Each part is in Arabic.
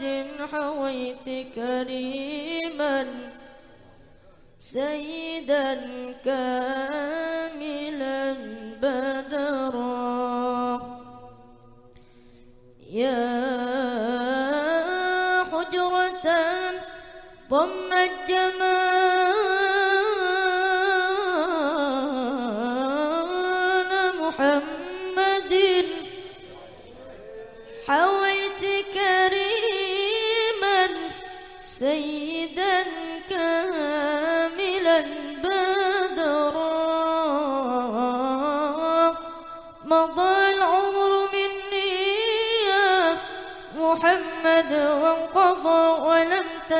مجد حويت كريما سيدا كان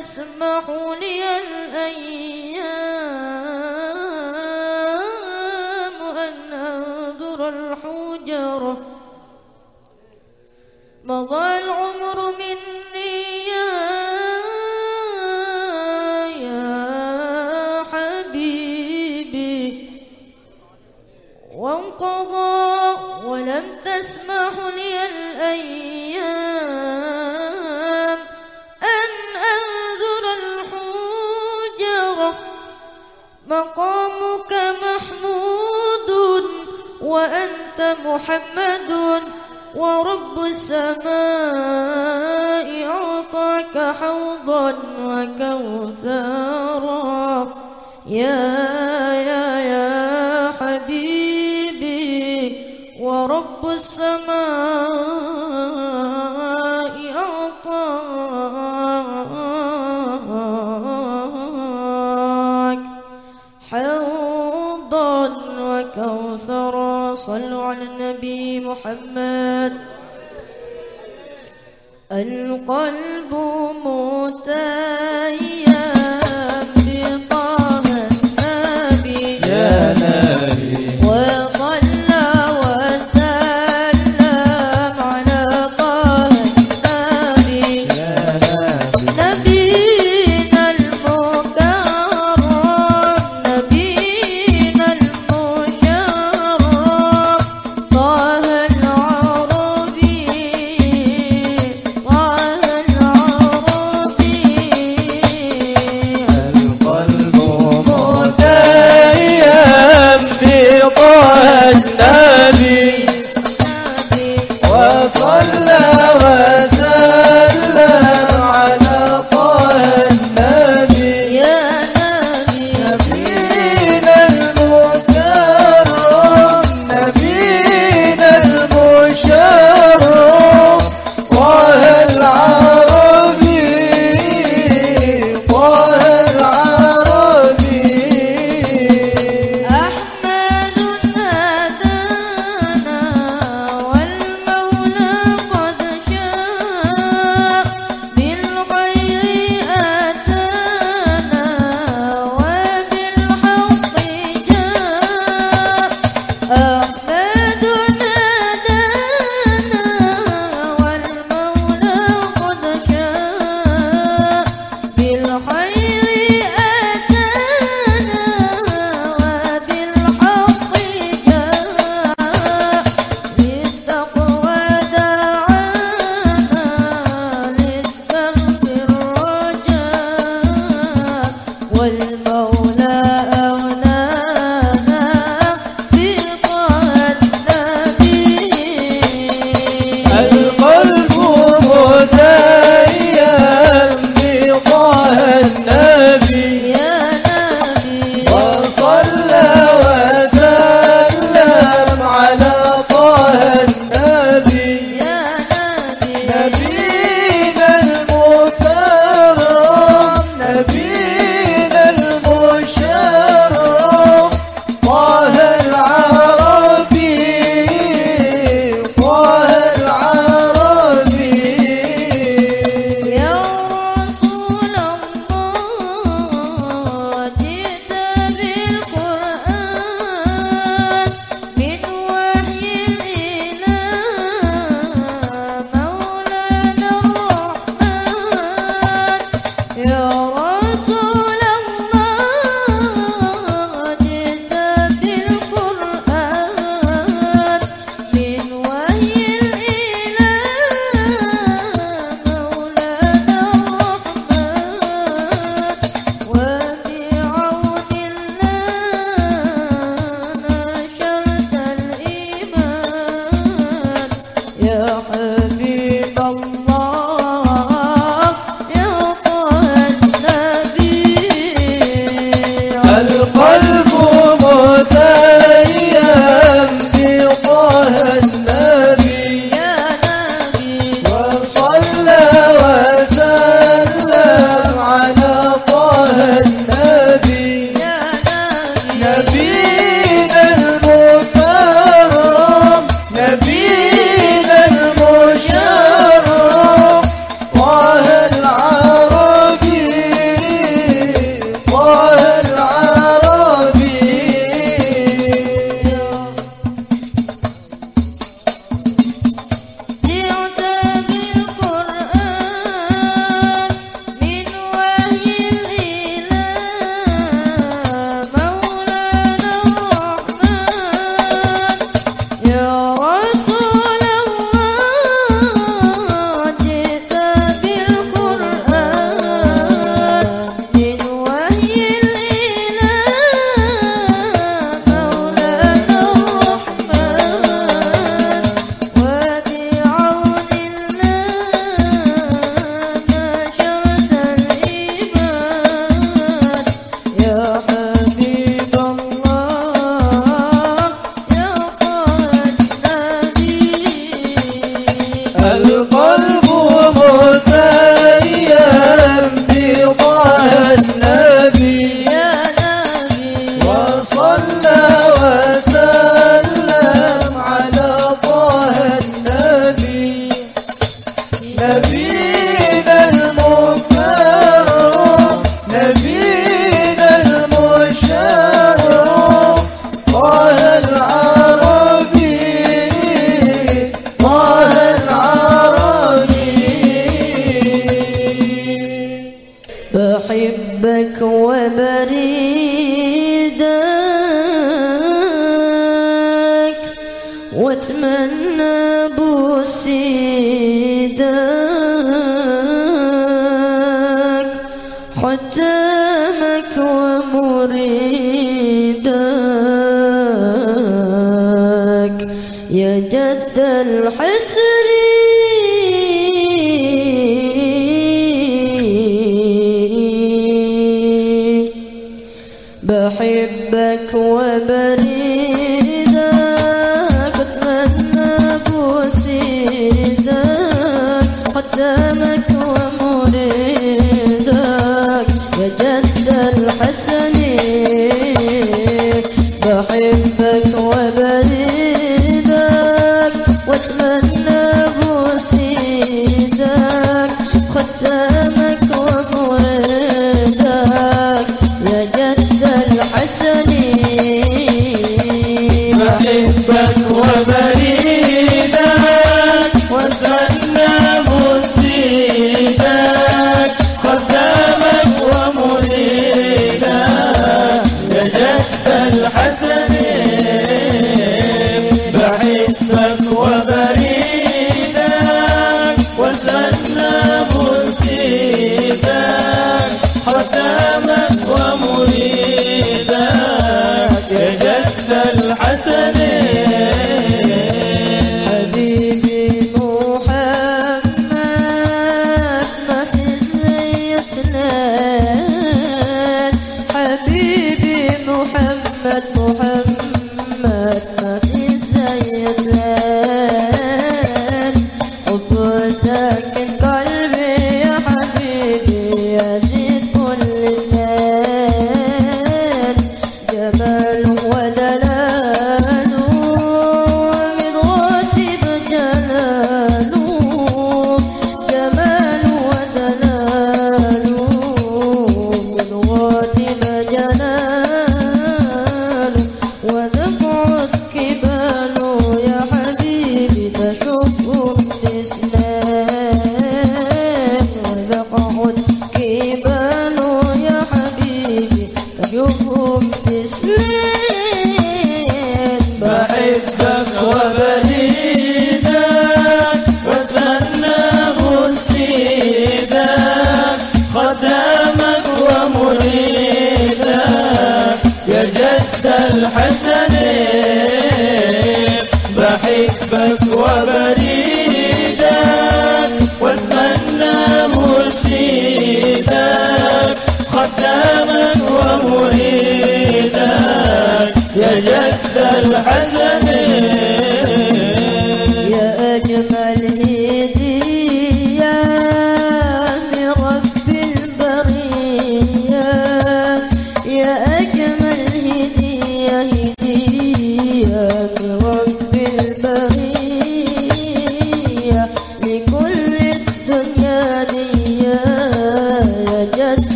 تسمح لي أن محمد ورب السماء أعطاك حوضا وكوثارا يا القلب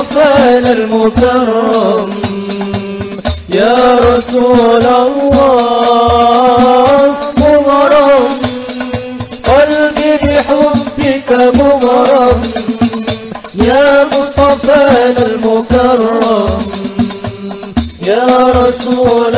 الحسين المكرم. يا رسول الله مغرم. قلبي بحبك مغرم. يا مصطفى المكرم. يا رسول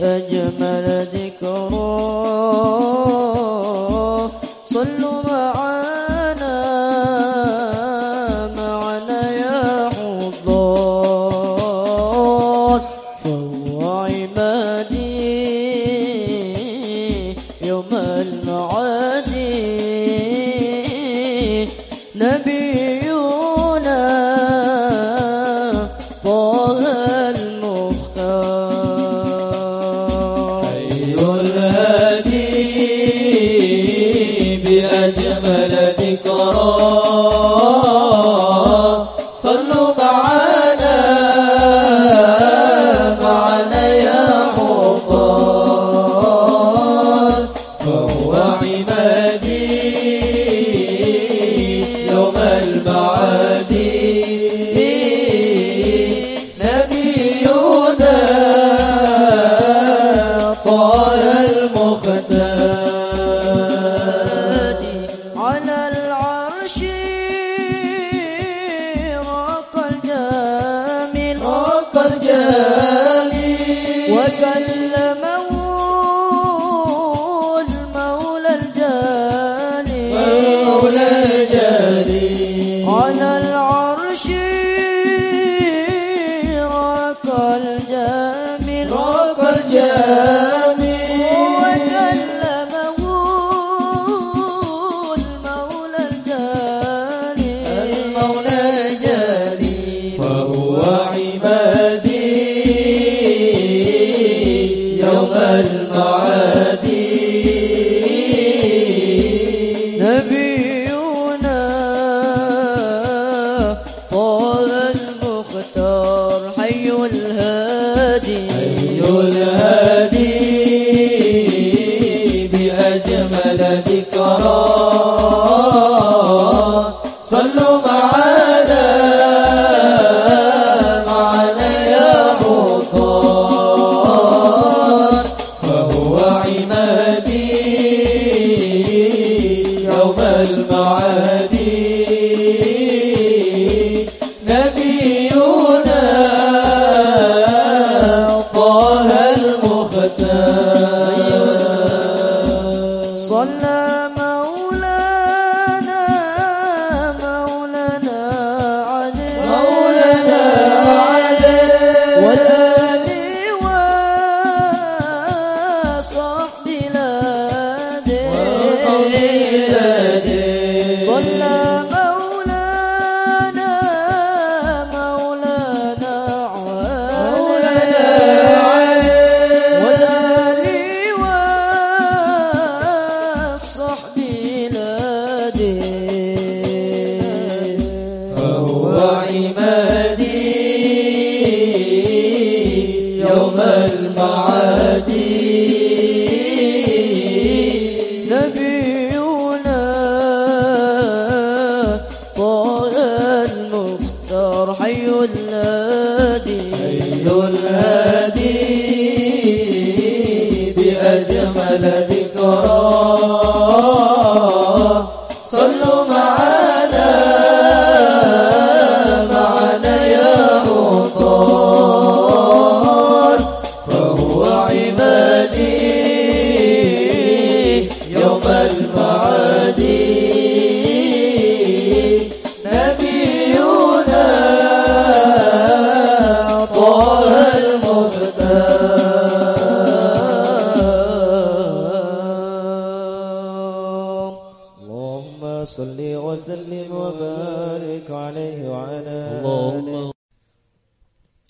nhớ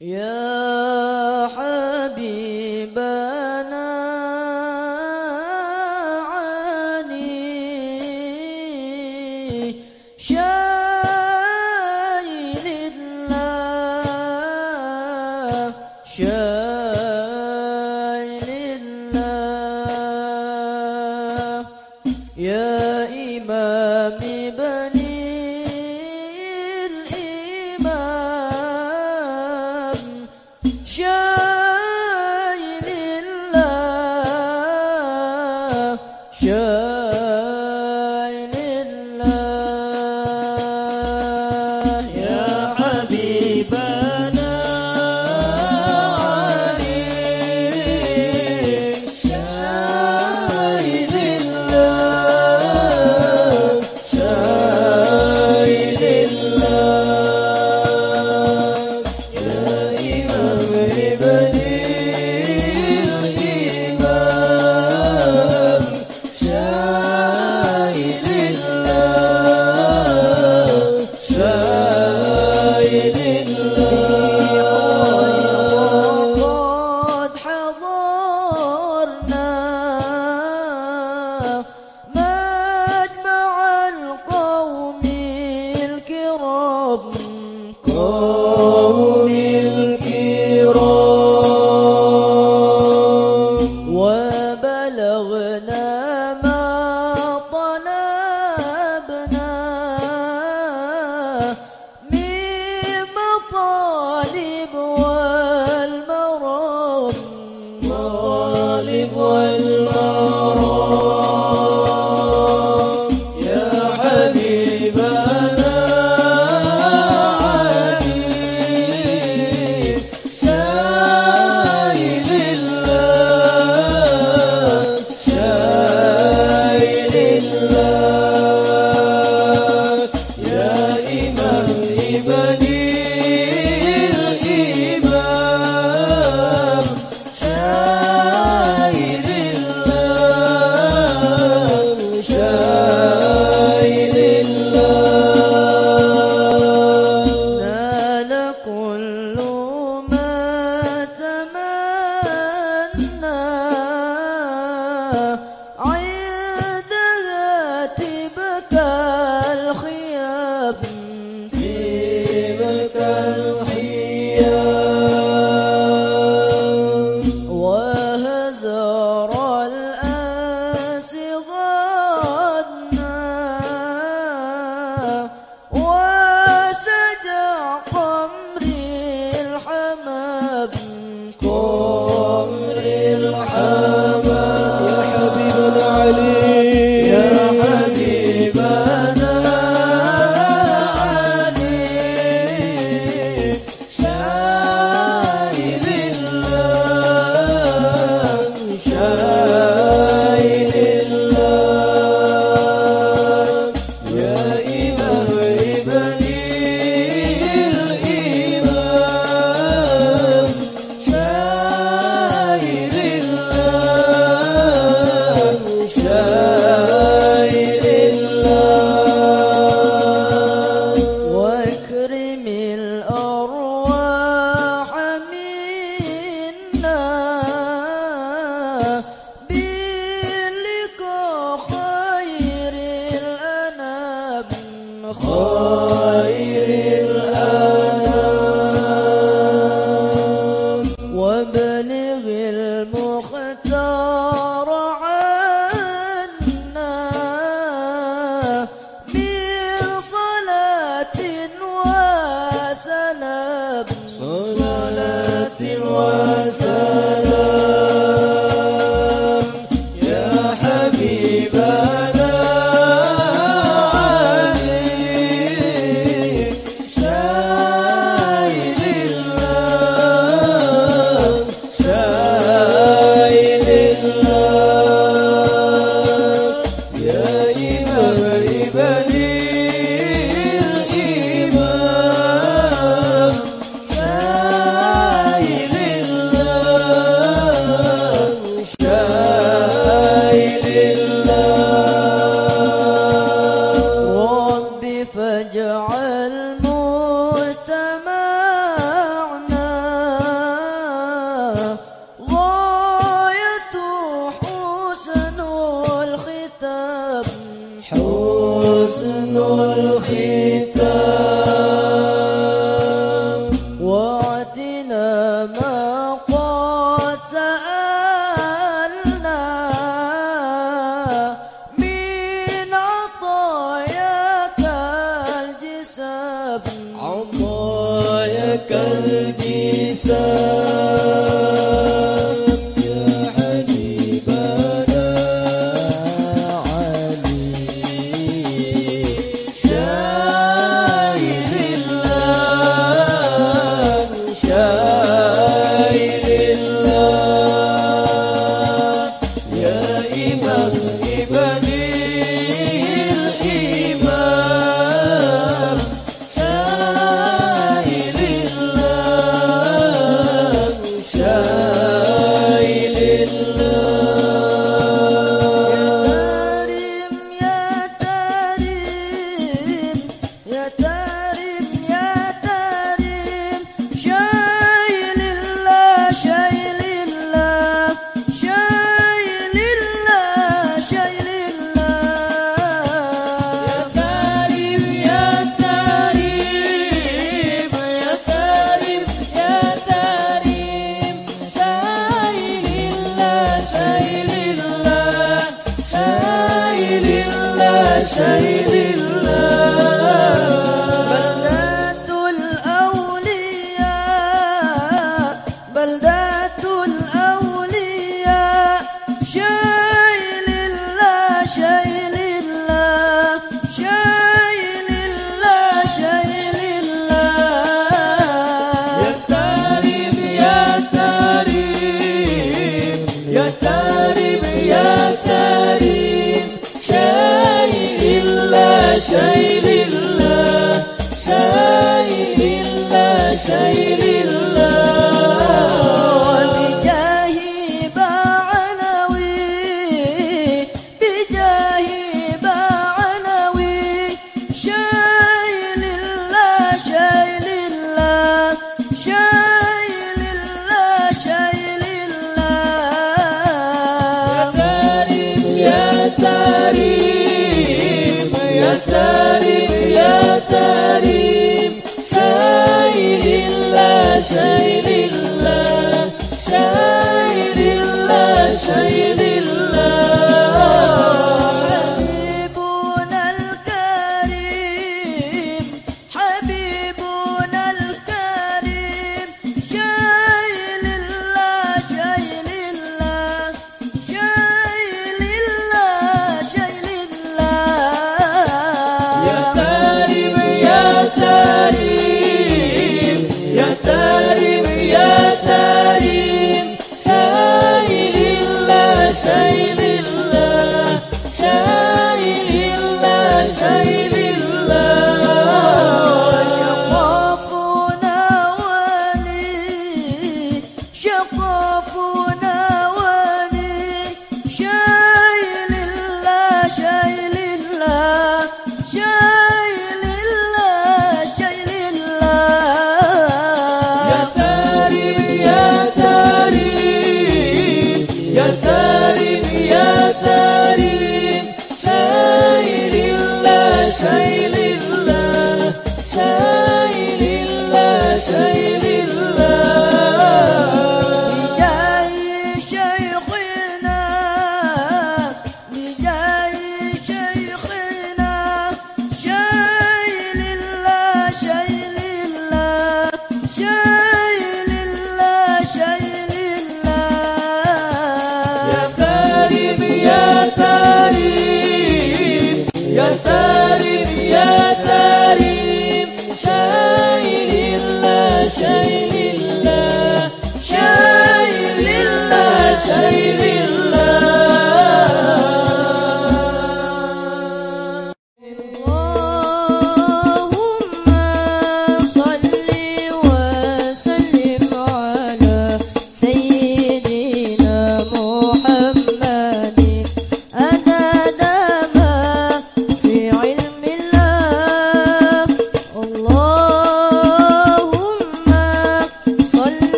يا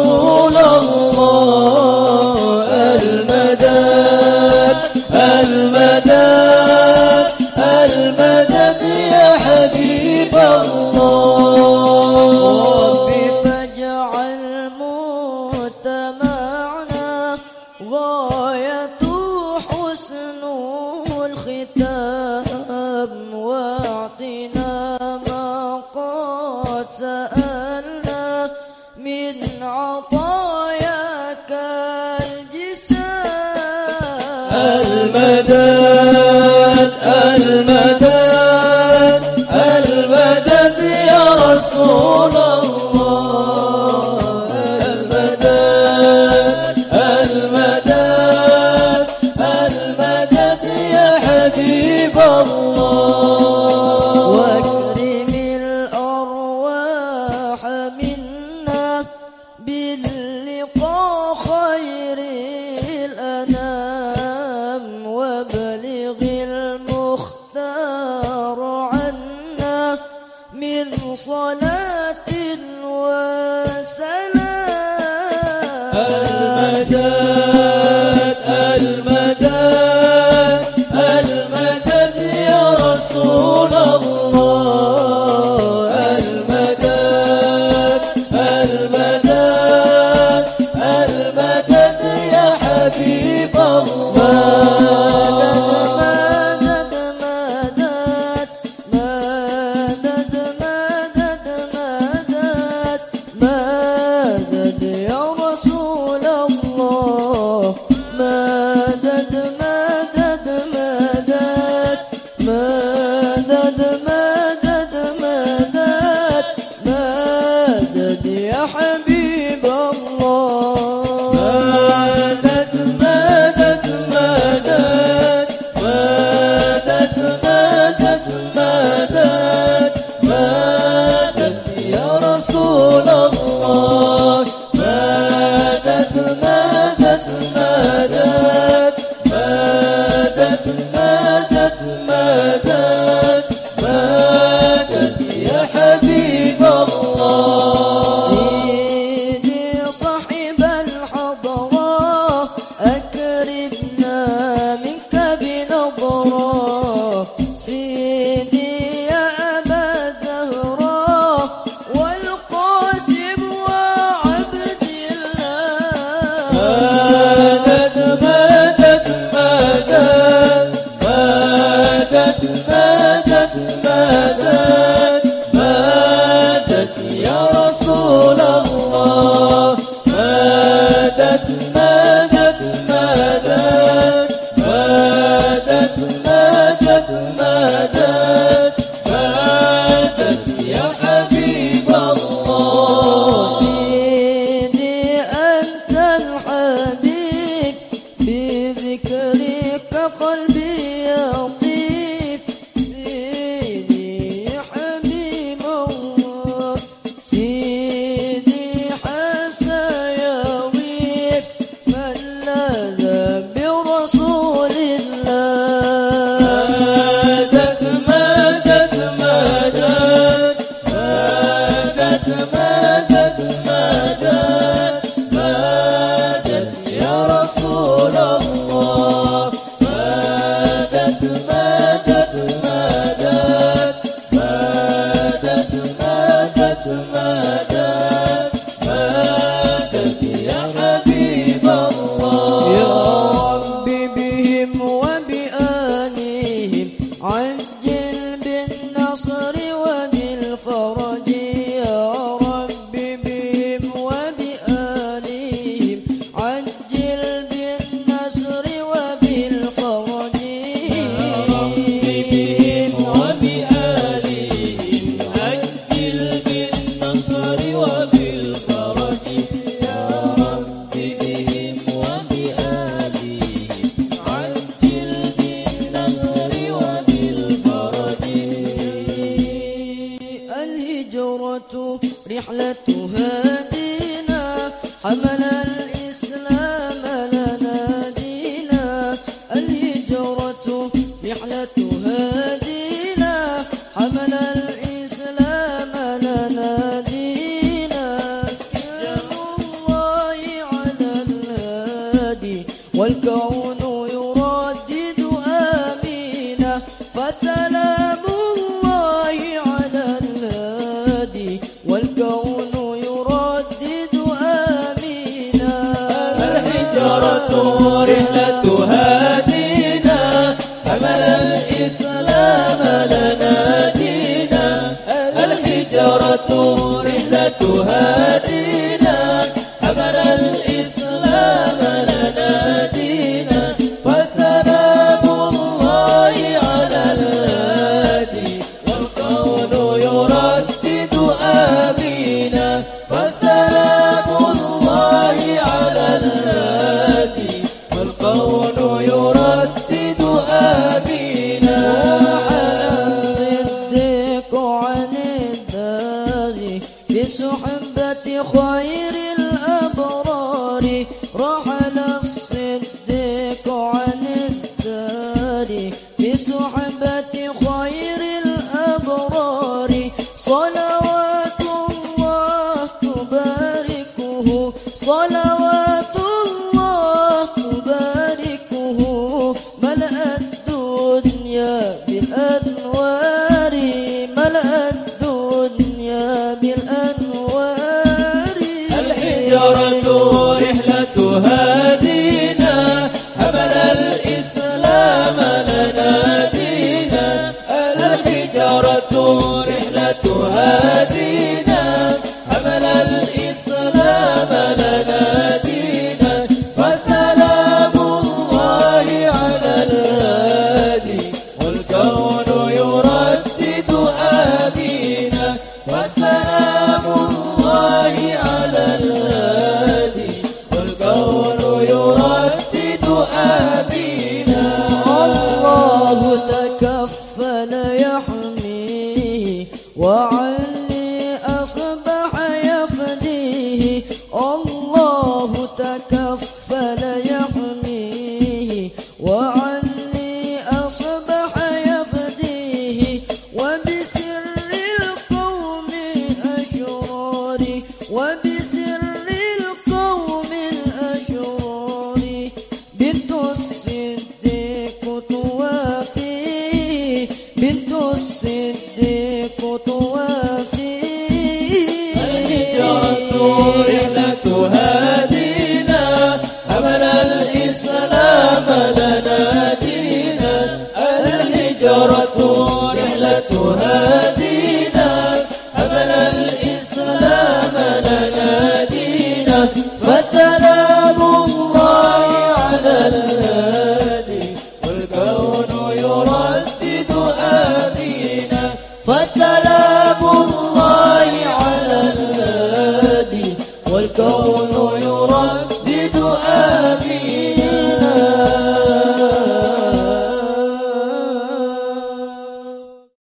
Oh.